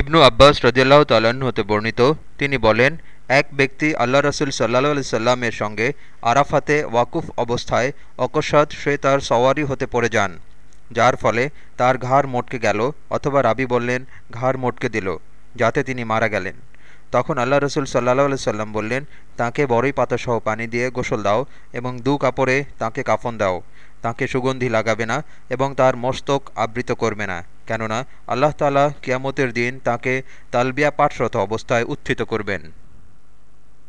ইবনু আব্বাস রদিয়াল্লাহ তাল্লাহ্ন হতে বর্ণিত, তিনি বলেন, এক ব্যক্তি আল্লাহ রসুল সাল্লাহ আলি সাল্লামের সঙ্গে আরাফাতে ওয়াকুফ অবস্থায় অকস্মাৎ সে তার সওয়ারি হতে পড়ে যান, যার ফলে তার ঘাড় মোটকে গেল অথবা রাবি বললেন, ঘাড় মোটকে দিল যাতে তিনি মারা গেলেন। তখন আল্লাহ রসুল সাল্লাহ সাল্লাম বললেন, তাঁকে বড়ই পাতাসহ পানি দিয়ে গোসল দাও এবং দু কাপড়ে তাঁকে কাফন দাও, তাঁকে সুগন্ধি লাগাবে না এবং তার মস্তক আবৃত করবে না। কেননা আল্লাহ তালা কিয়ামতের দিন তাকে তালবিয়া পাঠরত অবস্থায় উত্থিত করবেন।